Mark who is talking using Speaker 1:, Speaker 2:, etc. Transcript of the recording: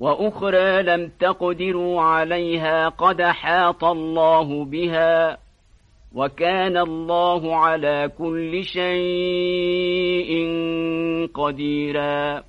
Speaker 1: وأخرى لم تقدروا عليها قد حاط الله بها وكان الله على كل شيء قديراً